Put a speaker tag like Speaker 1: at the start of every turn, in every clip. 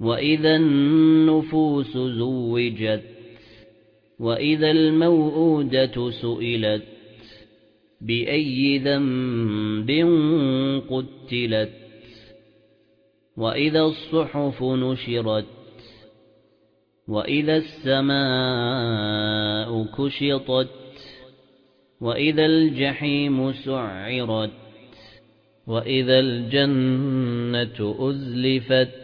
Speaker 1: وَإِذَا النُّفُوسُ زُوِّجَتْ وَإِذَا الْمَوْءُودَةُ سُئِلَتْ بِأَيِّ ذَنبٍ قُتِلَتْ وَإِذَا الصُّحُفُ نُشِرَتْ وَإِذَا السَّمَاءُ كُشِطَتْ وَإِذَا الْجَحِيمُ سُعِّرَتْ وَإِذَا الْجَنَّةُ أُزْلِفَتْ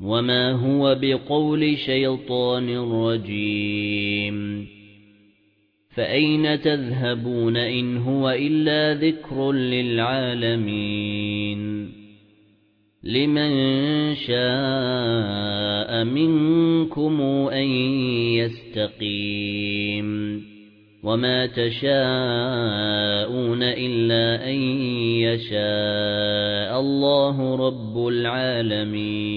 Speaker 1: وَمَا هُوَ بِقَوْلِ شَيْطَانٍ رَجِيمٍ فَأَيْنَ تَذْهَبُونَ إِنْ هُوَ إِلَّا ذِكْرٌ لِلْعَالَمِينَ لِمَن شَاءَ مِنكُمْ أَن يَسْتَقِيمَ وَمَا تَشَاءُونَ إِلَّا أَن يَشَاءَ اللَّهُ رَبُّ الْعَالَمِينَ.